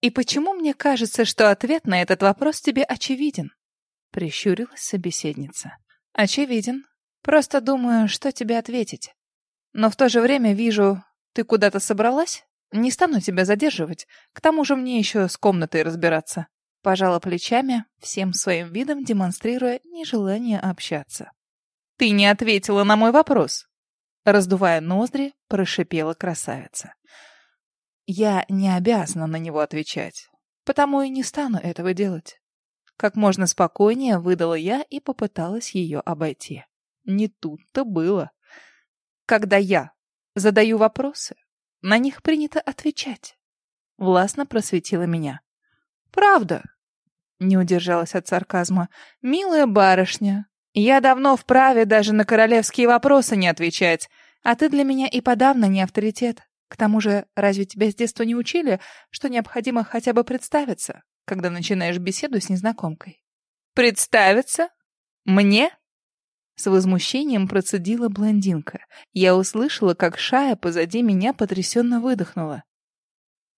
«И почему мне кажется, что ответ на этот вопрос тебе очевиден?» Прищурилась собеседница. «Очевиден. Просто думаю, что тебе ответить. Но в то же время вижу, ты куда-то собралась? Не стану тебя задерживать. К тому же мне еще с комнатой разбираться». Пожала плечами, всем своим видом демонстрируя нежелание общаться. «Ты не ответила на мой вопрос!» Раздувая ноздри, прошипела красавица. «Я не обязана на него отвечать, потому и не стану этого делать». Как можно спокойнее выдала я и попыталась ее обойти. Не тут-то было. Когда я задаю вопросы, на них принято отвечать. Властно просветила меня. «Правда?» Не удержалась от сарказма. «Милая барышня, я давно вправе даже на королевские вопросы не отвечать, а ты для меня и подавно не авторитет. К тому же, разве тебя с детства не учили, что необходимо хотя бы представиться, когда начинаешь беседу с незнакомкой?» «Представиться? Мне?» С возмущением процедила блондинка. Я услышала, как Шая позади меня потрясенно выдохнула.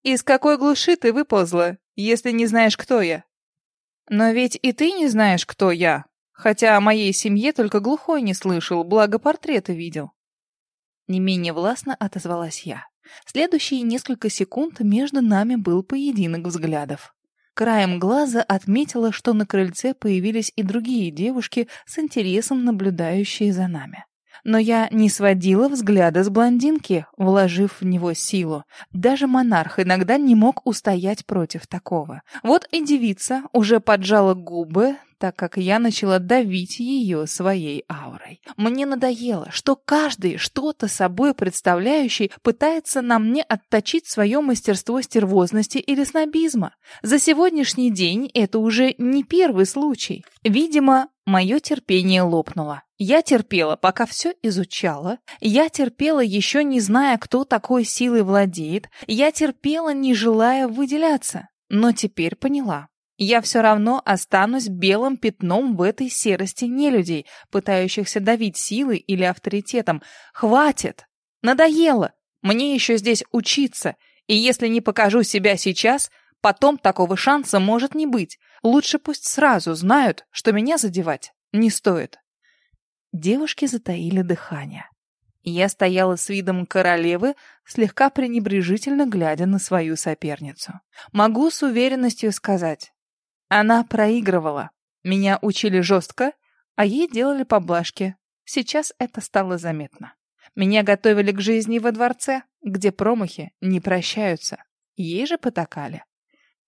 «Из какой глуши ты выползла, если не знаешь, кто я?» «Но ведь и ты не знаешь, кто я, хотя о моей семье только глухой не слышал, благо портреты видел». Не менее властно отозвалась я. Следующие несколько секунд между нами был поединок взглядов. Краем глаза отметила, что на крыльце появились и другие девушки с интересом наблюдающие за нами. Но я не сводила взгляда с блондинки, вложив в него силу. Даже монарх иногда не мог устоять против такого. Вот и девица уже поджала губы, так как я начала давить ее своей аурой. Мне надоело, что каждый, что-то собой представляющий, пытается на мне отточить свое мастерство стервозности или снобизма. За сегодняшний день это уже не первый случай. Видимо, мое терпение лопнуло. Я терпела, пока все изучала. Я терпела, еще не зная, кто такой силой владеет. Я терпела, не желая выделяться. Но теперь поняла. Я все равно останусь белым пятном в этой серости нелюдей, пытающихся давить силой или авторитетом. Хватит! Надоело! Мне еще здесь учиться, и если не покажу себя сейчас, потом такого шанса может не быть. Лучше пусть сразу знают, что меня задевать не стоит. Девушки затаили дыхание. Я стояла с видом королевы, слегка пренебрежительно глядя на свою соперницу. Могу с уверенностью сказать, она проигрывала. Меня учили жестко, а ей делали поблажки. Сейчас это стало заметно. Меня готовили к жизни во дворце, где промахи не прощаются. Ей же потакали.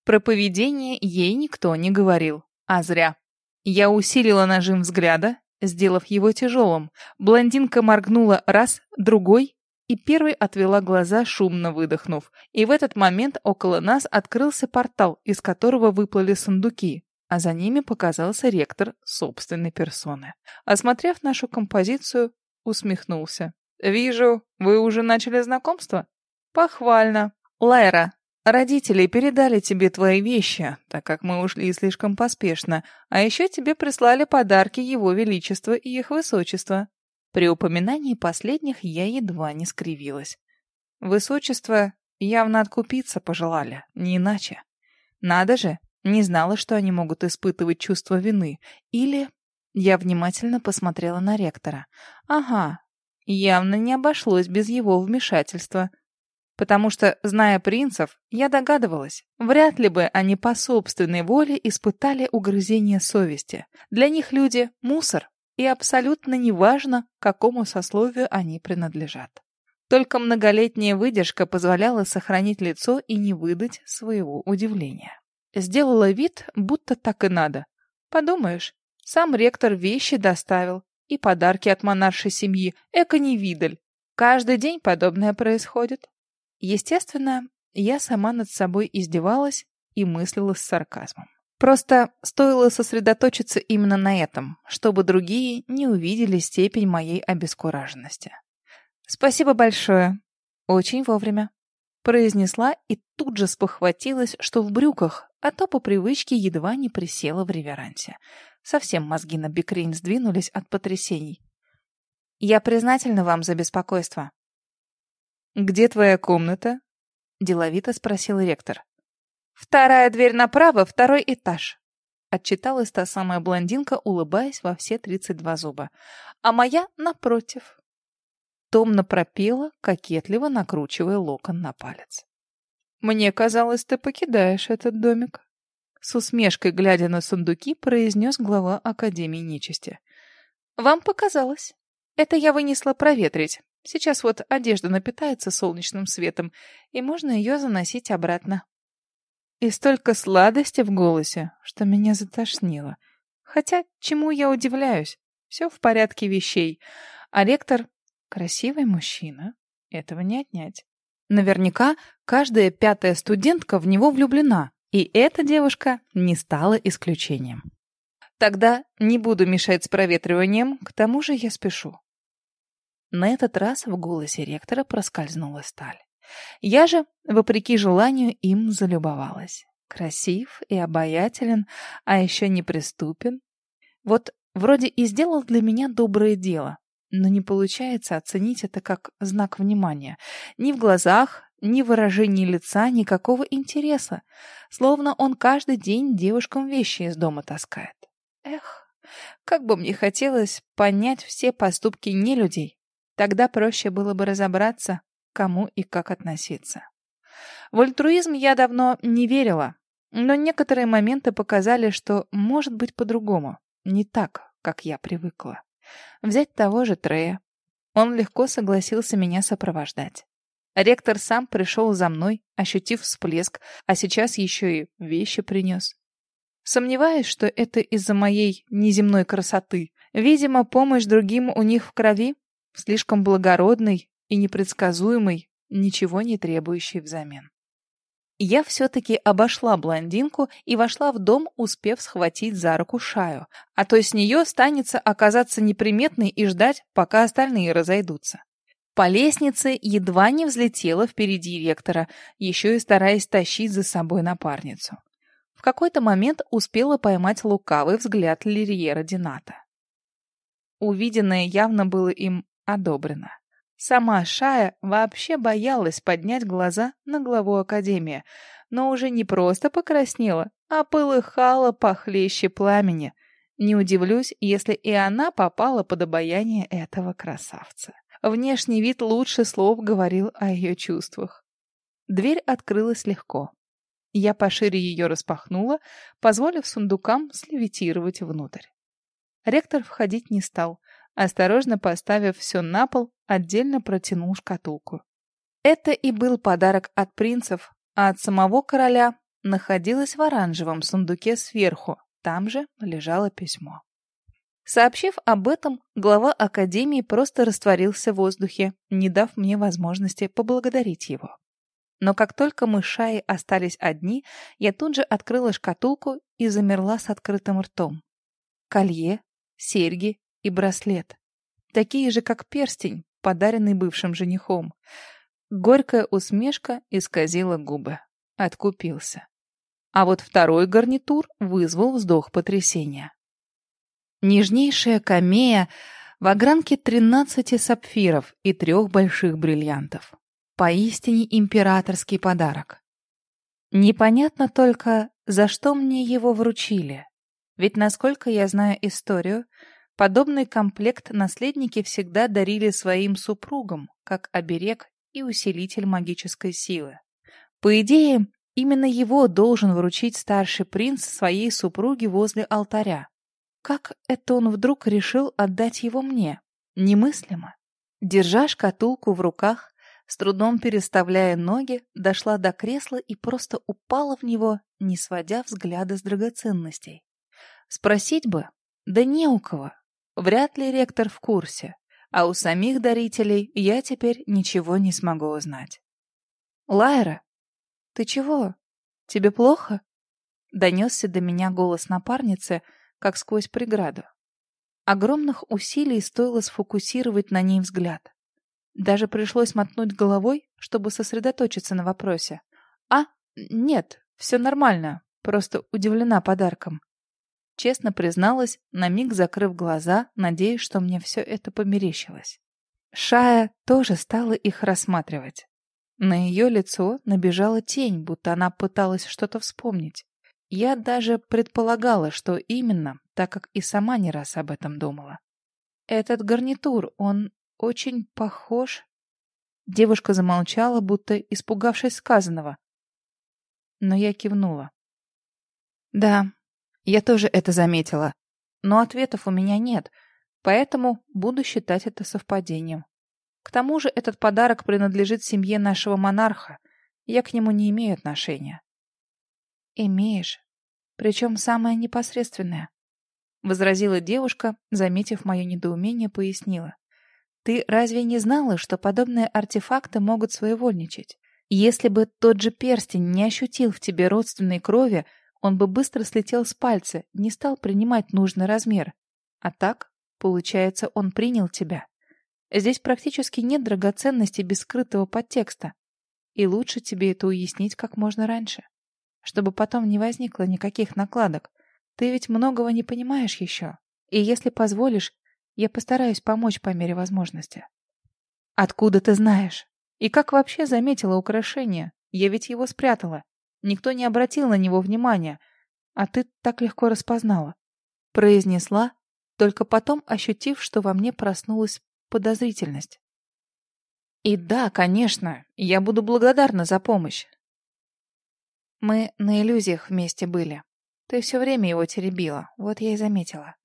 Про поведение ей никто не говорил, а зря. Я усилила нажим взгляда, сделав его тяжелым. Блондинка моргнула раз, другой, и первой отвела глаза, шумно выдохнув. И в этот момент около нас открылся портал, из которого выплыли сундуки, а за ними показался ректор собственной персоны. Осмотрев нашу композицию, усмехнулся. «Вижу, вы уже начали знакомство?» «Похвально. Лайра, родители передали тебе твои вещи, так как мы ушли слишком поспешно, а еще тебе прислали подарки Его Величества и Их Высочества. При упоминании последних я едва не скривилась. Высочество явно откупиться пожелали, не иначе. Надо же, не знала, что они могут испытывать чувство вины. Или... Я внимательно посмотрела на ректора. Ага, явно не обошлось без его вмешательства. Потому что, зная принцев, я догадывалась, вряд ли бы они по собственной воле испытали угрызение совести. Для них люди — мусор, и абсолютно неважно, какому сословию они принадлежат. Только многолетняя выдержка позволяла сохранить лицо и не выдать своего удивления. Сделала вид, будто так и надо. Подумаешь, сам ректор вещи доставил, и подарки от монаршей семьи, эко не видаль. Каждый день подобное происходит. Естественно, я сама над собой издевалась и мыслила с сарказмом. Просто стоило сосредоточиться именно на этом, чтобы другие не увидели степень моей обескураженности. «Спасибо большое. Очень вовремя», — произнесла и тут же спохватилась, что в брюках, а то по привычке едва не присела в реверансе. Совсем мозги на бикрень сдвинулись от потрясений. «Я признательна вам за беспокойство». «Где твоя комната?» — деловито спросил ректор. «Вторая дверь направо, второй этаж», — отчиталась та самая блондинка, улыбаясь во все тридцать два зуба. «А моя напротив». Томно пропела, кокетливо накручивая локон на палец. «Мне казалось, ты покидаешь этот домик», — с усмешкой, глядя на сундуки, произнес глава Академии Нечисти. «Вам показалось. Это я вынесла проветрить. Сейчас вот одежда напитается солнечным светом, и можно ее заносить обратно». И столько сладости в голосе, что меня затошнило. Хотя, чему я удивляюсь? Все в порядке вещей. А ректор Красивый мужчина. Этого не отнять. Наверняка каждая пятая студентка в него влюблена, и эта девушка не стала исключением. Тогда не буду мешать с проветриванием, к тому же я спешу. На этот раз в голосе ректора проскользнула сталь. Я же, вопреки желанию, им залюбовалась. Красив и обаятелен, а еще неприступен. Вот вроде и сделал для меня доброе дело, но не получается оценить это как знак внимания. Ни в глазах, ни в выражении лица никакого интереса. Словно он каждый день девушкам вещи из дома таскает. Эх, как бы мне хотелось понять все поступки нелюдей. Тогда проще было бы разобраться, кому и как относиться. В альтруизм я давно не верила, но некоторые моменты показали, что может быть по-другому, не так, как я привыкла. Взять того же Трея. Он легко согласился меня сопровождать. Ректор сам пришел за мной, ощутив всплеск, а сейчас еще и вещи принес. Сомневаюсь, что это из-за моей неземной красоты. Видимо, помощь другим у них в крови, слишком благородной и непредсказуемой, ничего не требующей взамен. Я все-таки обошла блондинку и вошла в дом, успев схватить за руку Шаю, а то с нее станется оказаться неприметной и ждать, пока остальные разойдутся. По лестнице едва не взлетела впереди ректора, еще и стараясь тащить за собой напарницу. В какой-то момент успела поймать лукавый взгляд Лириера Дината. Увиденное явно было им одобрено. Сама Шая вообще боялась поднять глаза на главу Академии, но уже не просто покраснела, а полыхала похлеще пламени. Не удивлюсь, если и она попала под обаяние этого красавца. Внешний вид лучше слов говорил о ее чувствах. Дверь открылась легко. Я пошире ее распахнула, позволив сундукам слевитировать внутрь. Ректор входить не стал, осторожно поставив все на пол, отдельно протянул шкатулку. Это и был подарок от принцев, а от самого короля находилось в оранжевом сундуке сверху, там же лежало письмо. Сообщив об этом, глава академии просто растворился в воздухе, не дав мне возможности поблагодарить его. Но как только мы с Шаей остались одни, я тут же открыла шкатулку и замерла с открытым ртом. Колье, серьги и браслет. Такие же, как перстень, подаренный бывшим женихом. Горькая усмешка исказила губы. Откупился. А вот второй гарнитур вызвал вздох потрясения. Нежнейшая камея в огранке тринадцати сапфиров и трех больших бриллиантов. Поистине императорский подарок. Непонятно только, за что мне его вручили. Ведь, насколько я знаю историю, Подобный комплект наследники всегда дарили своим супругам, как оберег и усилитель магической силы. По идее, именно его должен вручить старший принц своей супруге возле алтаря. Как это он вдруг решил отдать его мне? Немыслимо. Держа шкатулку в руках, с трудом переставляя ноги, дошла до кресла и просто упала в него, не сводя взгляда с драгоценностей. Спросить бы, да не у кого. Вряд ли ректор в курсе, а у самих дарителей я теперь ничего не смогу узнать. «Лайра, ты чего? Тебе плохо?» Донесся до меня голос напарницы, как сквозь преграду. Огромных усилий стоило сфокусировать на ней взгляд. Даже пришлось мотнуть головой, чтобы сосредоточиться на вопросе. «А, нет, все нормально, просто удивлена подарком. Честно призналась, на миг закрыв глаза, надеясь, что мне все это померещилось. Шая тоже стала их рассматривать. На ее лицо набежала тень, будто она пыталась что-то вспомнить. Я даже предполагала, что именно, так как и сама не раз об этом думала. Этот гарнитур, он очень похож... Девушка замолчала, будто испугавшись сказанного. Но я кивнула. Да, я тоже это заметила. Но ответов у меня нет, поэтому буду считать это совпадением. К тому же этот подарок принадлежит семье нашего монарха. Я к нему не имею отношения. Имеешь. Причем самое непосредственное. Возразила девушка, заметив мое недоумение, пояснила. Ты разве не знала, что подобные артефакты могут своевольничать? Если бы тот же перстень не ощутил в тебе родственной крови, он бы быстро слетел с пальца, не стал принимать нужный размер. А так, получается, он принял тебя. Здесь практически нет драгоценности без скрытого подтекста. И лучше тебе это уяснить как можно раньше. Чтобы потом не возникло никаких накладок. Ты ведь многого не понимаешь еще. И если позволишь, я постараюсь помочь по мере возможности. Откуда ты знаешь? И как вообще заметила украшение? Я ведь его спрятала. Никто не обратил на него внимания. А ты так легко распознала. Произнесла, только потом ощутив, что во мне проснулась подозрительность. И да, конечно, я буду благодарна за помощь. Мы на иллюзиях вместе были. Ты все время его теребила, вот я и заметила.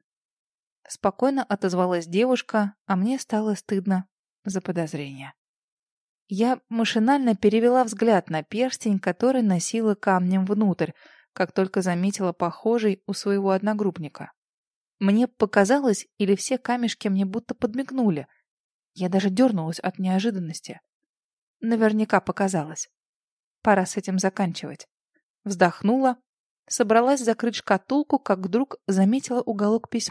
Спокойно отозвалась девушка, а мне стало стыдно за подозрение. Я машинально перевела взгляд на перстень, который носила камнем внутрь, как только заметила похожий у своего одногруппника. Мне показалось, или все камешки мне будто подмигнули, я даже дернулась от неожиданности. Наверняка показалось. Пора с этим заканчивать. Вздохнула, собралась закрыть шкатулку, как вдруг заметила уголок письма.